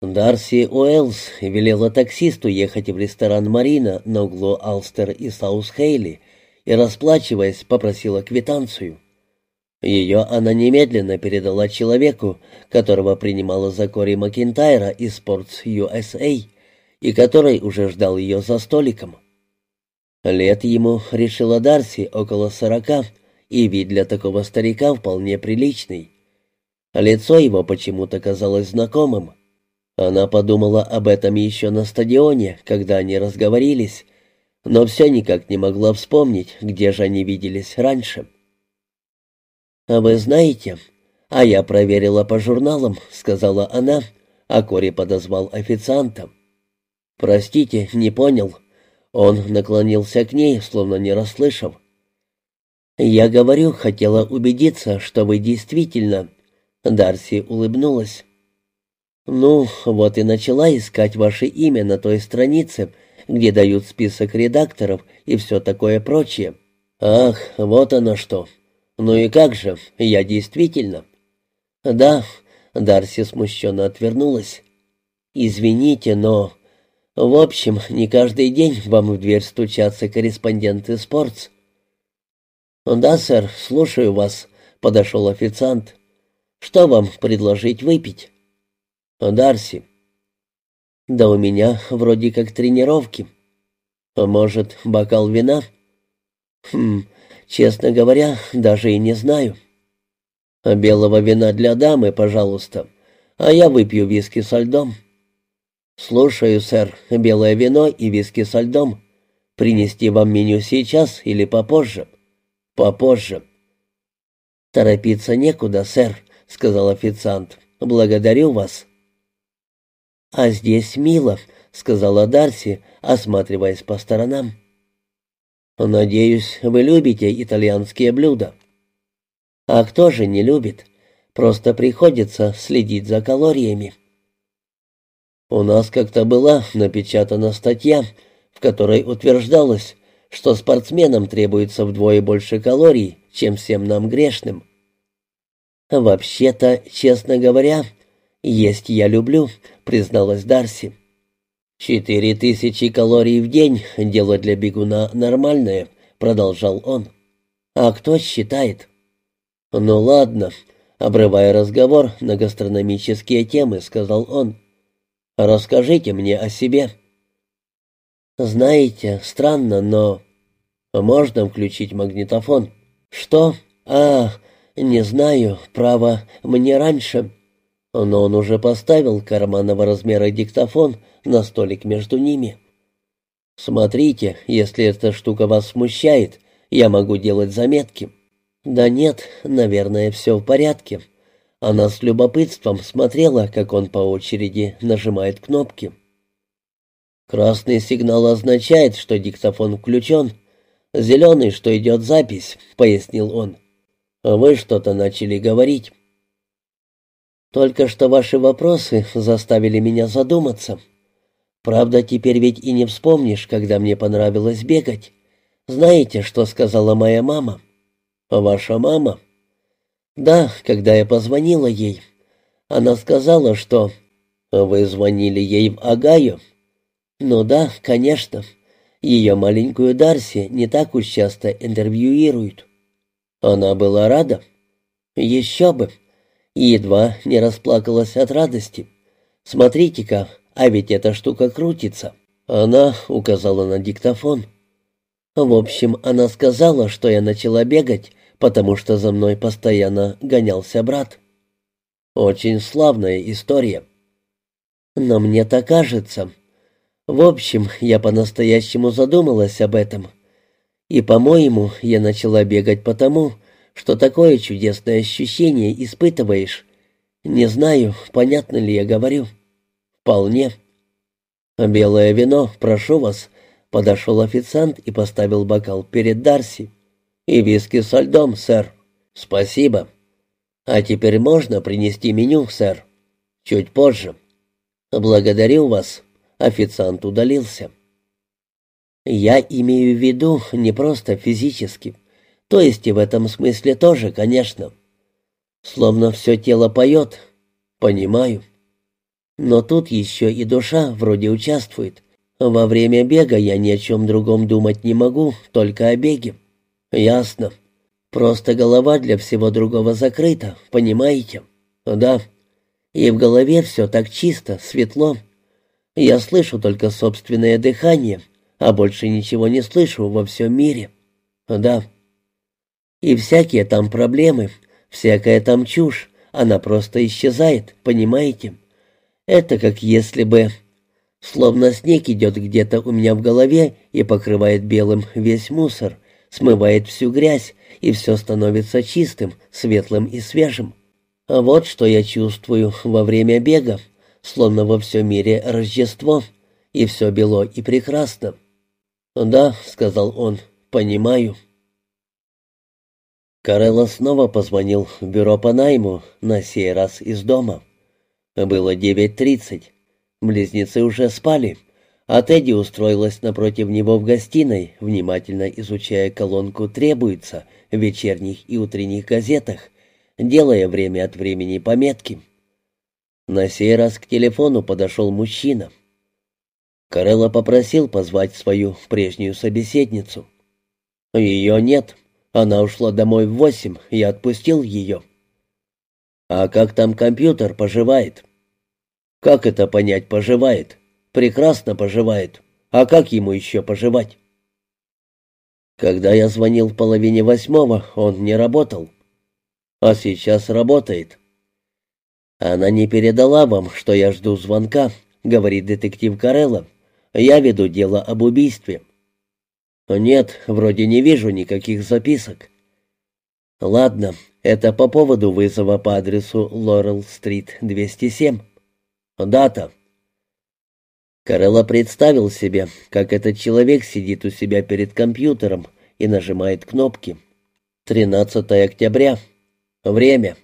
Дарси Уэллс велела таксисту ехать в ресторан «Марина» на углу Алстер и Саус-Хейли и, расплачиваясь, попросила квитанцию. Ее она немедленно передала человеку, которого принимала за Кори Макинтайра из Sports USA, и который уже ждал ее за столиком. Лет ему, решила Дарси, около сорока, и вид для такого старика вполне приличный. Лицо его почему-то казалось знакомым. Она подумала об этом еще на стадионе, когда они разговорились, но все никак не могла вспомнить, где же они виделись раньше. «А вы знаете, а я проверила по журналам», — сказала она, а Кори подозвал официанта. «Простите, не понял». Он наклонился к ней, словно не расслышав. «Я говорю, хотела убедиться, что вы действительно...» Дарси улыбнулась. «Ну, вот и начала искать ваше имя на той странице, где дают список редакторов и все такое прочее. Ах, вот оно что. Ну и как же, я действительно...» «Да», — Дарси смущенно отвернулась. «Извините, но...» «В общем, не каждый день вам в дверь стучатся корреспонденты «Спортс». «Да, сэр, слушаю вас», — подошел официант. «Что вам предложить выпить?» «Дарси». «Да у меня вроде как тренировки. Может, бокал вина?» «Хм, честно говоря, даже и не знаю». А «Белого вина для дамы, пожалуйста, а я выпью виски со льдом». «Слушаю, сэр, белое вино и виски со льдом. Принести вам меню сейчас или попозже?» «Попозже». «Торопиться некуда, сэр», — сказал официант. «Благодарю вас». «А здесь мило», — сказала Дарси, осматриваясь по сторонам. «Надеюсь, вы любите итальянские блюда». «А кто же не любит? Просто приходится следить за калориями». «У нас как-то была напечатана статья, в которой утверждалось, что спортсменам требуется вдвое больше калорий, чем всем нам грешным». «Вообще-то, честно говоря, есть я люблю», призналась Дарси. «Четыре тысячи калорий в день — дело для бегуна нормальное», — продолжал он. «А кто считает?» «Ну ладно», — обрывая разговор на гастрономические темы, сказал он. «Расскажите мне о себе». «Знаете, странно, но...» «Можно включить магнитофон?» «Что? А, не знаю, право, мне раньше...» но он уже поставил карманного размера диктофон на столик между ними. «Смотрите, если эта штука вас смущает, я могу делать заметки». «Да нет, наверное, все в порядке». Она с любопытством смотрела, как он по очереди нажимает кнопки. «Красный сигнал означает, что диктофон включен. Зеленый, что идет запись», — пояснил он. «Вы что-то начали говорить». Только что ваши вопросы заставили меня задуматься. Правда, теперь ведь и не вспомнишь, когда мне понравилось бегать. Знаете, что сказала моя мама? Ваша мама? Да, когда я позвонила ей. Она сказала, что... Вы звонили ей в Агаю? Ну да, конечно. Ее маленькую Дарси не так уж часто интервьюируют. Она была рада? Еще бы и едва не расплакалась от радости. «Смотрите-ка, а ведь эта штука крутится». Она указала на диктофон. В общем, она сказала, что я начала бегать, потому что за мной постоянно гонялся брат. Очень славная история. Но мне так кажется. В общем, я по-настоящему задумалась об этом. И, по-моему, я начала бегать потому, что такое чудесное ощущение испытываешь. Не знаю, понятно ли я говорю. Вполне. Белое вино, прошу вас. Подошел официант и поставил бокал перед Дарси. И виски со льдом, сэр. Спасибо. А теперь можно принести меню, сэр. Чуть позже. Благодарю вас. Официант удалился. Я имею в виду не просто физически. То есть и в этом смысле тоже, конечно. Словно все тело поет. Понимаю. Но тут еще и душа вроде участвует. Во время бега я ни о чем другом думать не могу, только о беге. Ясно. Просто голова для всего другого закрыта, понимаете? Да. И в голове все так чисто, светло. Я слышу только собственное дыхание, а больше ничего не слышу во всем мире. Да. И всякие там проблемы, всякая там чушь, она просто исчезает, понимаете? Это как если бы... Словно снег идет где-то у меня в голове и покрывает белым весь мусор, смывает всю грязь, и все становится чистым, светлым и свежим. А вот что я чувствую во время бега, словно во всем мире Рождество, и все бело и прекрасно. «Да», — сказал он, — «понимаю». Карелла снова позвонил в бюро по найму, на сей раз из дома. Было девять тридцать. Близнецы уже спали, а Тедди устроилась напротив него в гостиной, внимательно изучая колонку «Требуется» в вечерних и утренних газетах, делая время от времени пометки. На сей раз к телефону подошел мужчина. Карелла попросил позвать свою прежнюю собеседницу. «Ее нет», она ушла домой в восемь, я отпустил ее. А как там компьютер поживает? Как это понять поживает? Прекрасно поживает. А как ему еще поживать? Когда я звонил в половине восьмого, он не работал. А сейчас работает. Она не передала вам, что я жду звонка, говорит детектив Карелла. Я веду дело об убийстве. «Нет, вроде не вижу никаких записок». «Ладно, это по поводу вызова по адресу Лорел-стрит, 207. Дата». Карелла представил себе, как этот человек сидит у себя перед компьютером и нажимает кнопки. 13 октября. Время.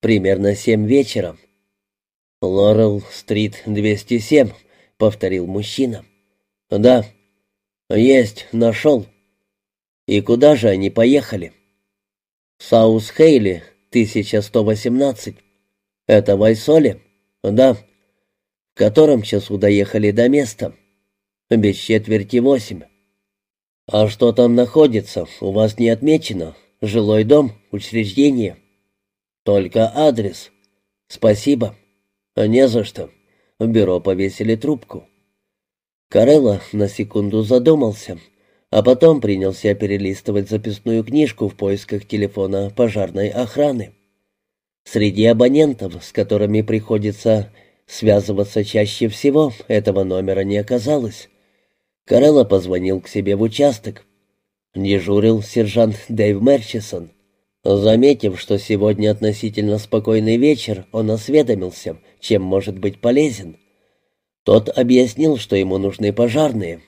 Примерно семь вечера. «Лорел-стрит, 207», — повторил мужчина. «Да». «Есть, нашел». «И куда же они поехали?» «Саус Хейли, 1118». «Это в Айсоле?» «Да». «В котором часу доехали до места?» «Без четверти восемь». «А что там находится, у вас не отмечено? Жилой дом, учреждение?» «Только адрес». «Спасибо». «Не за что». В бюро повесили трубку. Карелла на секунду задумался, а потом принялся перелистывать записную книжку в поисках телефона пожарной охраны. Среди абонентов, с которыми приходится связываться чаще всего, этого номера не оказалось. Карелла позвонил к себе в участок. Дежурил сержант Дэйв Мерчисон. Заметив, что сегодня относительно спокойный вечер, он осведомился, чем может быть полезен. Тот объяснил, что ему нужны пожарные.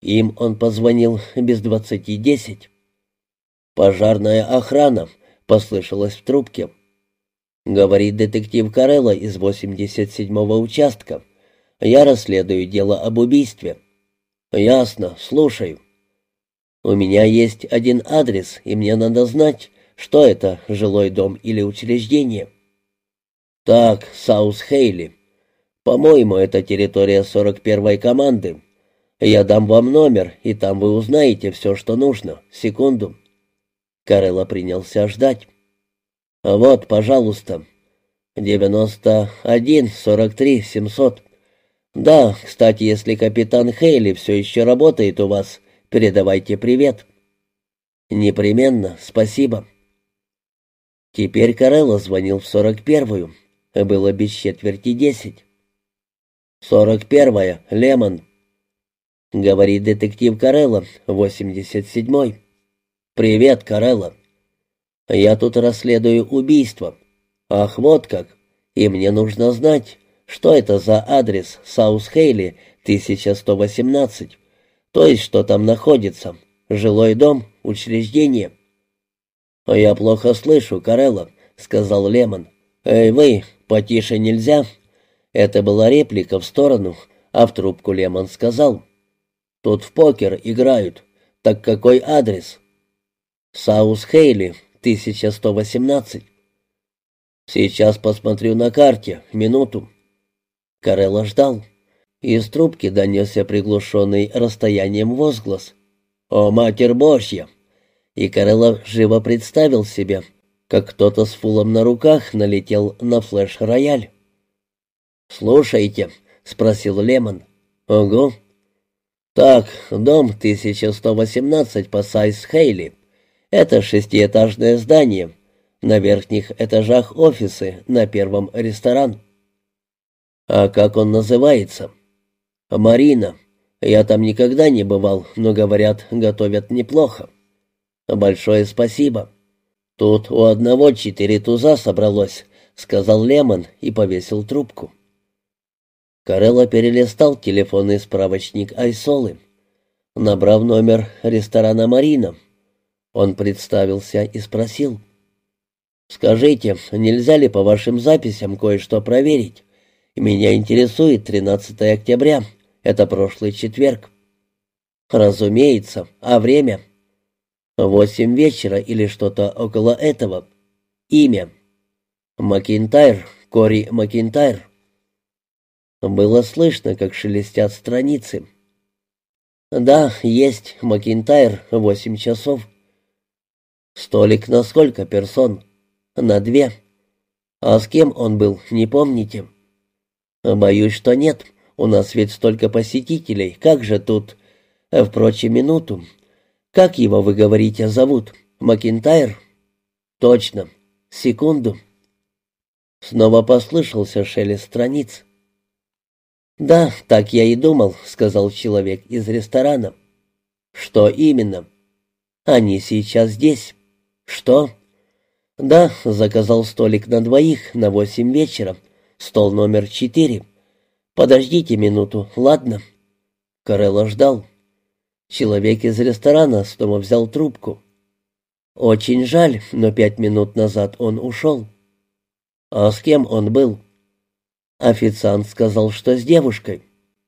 Им он позвонил без двадцати десять. «Пожарная охрана», — послышалось в трубке. Говорит детектив Карелла из 87-го участка. «Я расследую дело об убийстве». «Ясно, слушаю». «У меня есть один адрес, и мне надо знать, что это, жилой дом или учреждение». «Так, Саус Хейли. По-моему, это территория 41-й команды. Я дам вам номер, и там вы узнаете все, что нужно. Секунду». Карелла принялся ждать. «Вот, пожалуйста. 91 43 700. Да, кстати, если капитан Хейли все еще работает у вас, передавайте привет». «Непременно, спасибо». Теперь Карелла звонил в 41-ю. Было без четверти десять. «Сорок первая, Лемон», — говорит детектив Карелла, восемьдесят седьмой. «Привет, Карелла. Я тут расследую убийство. Ах, вот как. И мне нужно знать, что это за адрес Саус Хейли, 1118. То есть, что там находится. Жилой дом, учреждение». «Я плохо слышу, Карелла», — сказал Лемон. «Эй, вы, потише нельзя?» Это была реплика в сторону, а в трубку Лемон сказал. «Тут в покер играют. Так какой адрес?» «Саус Хейли, 1118». «Сейчас посмотрю на карте. Минуту». Карелла ждал. Из трубки донесся приглушенный расстоянием возглас. «О, Матерь Божья!» И Карелла живо представил себе, как кто-то с фулом на руках налетел на флеш-рояль. «Слушайте», — спросил Лемон. «Ого». «Так, дом 1118 по Сайс-Хейли. Это шестиэтажное здание. На верхних этажах офисы, на первом ресторан». «А как он называется?» «Марина. Я там никогда не бывал, но, говорят, готовят неплохо». «Большое спасибо». «Тут у одного четыре туза собралось», — сказал Лемон и повесил трубку. Карелла перелистал телефонный справочник Айсолы. Набрав номер ресторана «Марина», он представился и спросил. «Скажите, нельзя ли по вашим записям кое-что проверить? Меня интересует 13 октября. Это прошлый четверг». «Разумеется. А время?» «Восемь вечера или что-то около этого. Имя?» «Макинтайр. Кори Макинтайр». Было слышно, как шелестят страницы. «Да, есть, Макинтайр, восемь часов». «Столик на сколько персон?» «На две». «А с кем он был, не помните?» «Боюсь, что нет. У нас ведь столько посетителей. Как же тут...» «Впрочем, минуту. Как его, вы говорите, зовут? Макинтайр?» «Точно. Секунду». Снова послышался шелест страниц. «Да, так я и думал», — сказал человек из ресторана. «Что именно?» «Они сейчас здесь». «Что?» «Да, заказал столик на двоих на восемь вечера. Стол номер четыре. Подождите минуту, ладно?» Карелло ждал. Человек из ресторана снова взял трубку. «Очень жаль, но пять минут назад он ушел». «А с кем он был?» Официант сказал, что с девушкой.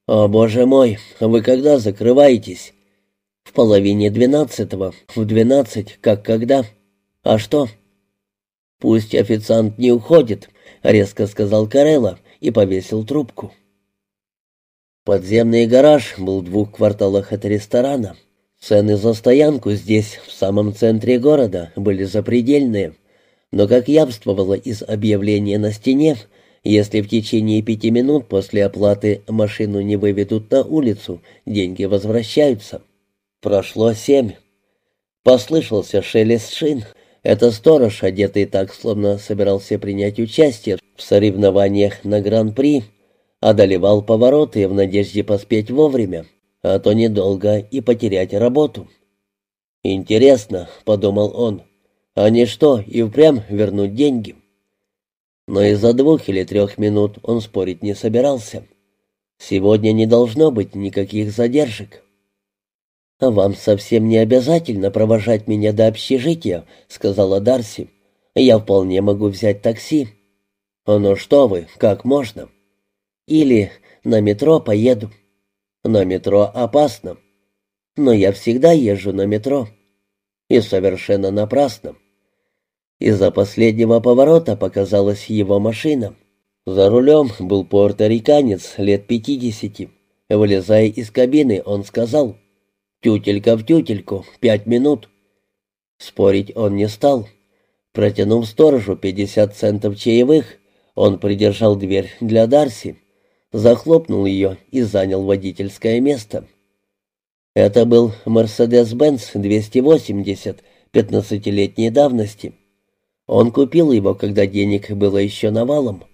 «О, боже мой, вы когда закрываетесь?» «В половине двенадцатого, в двенадцать, как когда. А что?» «Пусть официант не уходит», — резко сказал Карелла и повесил трубку. Подземный гараж был в двух кварталах от ресторана. Цены за стоянку здесь, в самом центре города, были запредельные. Но, как явствовало из объявления на стене, если в течение пяти минут после оплаты машину не выведут на улицу, деньги возвращаются. Прошло семь. Послышался шелест шин. Это сторож, одетый так, словно собирался принять участие в соревнованиях на Гран-при, одолевал повороты в надежде поспеть вовремя, а то недолго и потерять работу. «Интересно», — подумал он, — «они что, и впрямь вернут деньги?» Но из-за двух или трех минут он спорить не собирался. Сегодня не должно быть никаких задержек. «А вам совсем не обязательно провожать меня до общежития», — сказала Дарси. «Я вполне могу взять такси». «Ну что вы, как можно?» «Или на метро поеду». «На метро опасно». «Но я всегда езжу на метро». «И совершенно напрасно. Из-за последнего поворота показалась его машина. За рулем был порториканец лет пятидесяти. Вылезая из кабины, он сказал «Тютелька в тютельку, пять минут». Спорить он не стал. Протянув сторожу пятьдесят центов чаевых, он придержал дверь для Дарси, захлопнул ее и занял водительское место. Это был «Мерседес-Бенц 280» пятнадцатилетней давности. Он купил его, когда денег было еще навалом.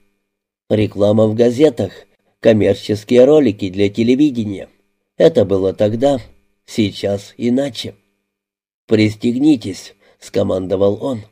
Реклама в газетах, коммерческие ролики для телевидения. Это было тогда, сейчас иначе. «Пристегнитесь», — скомандовал он.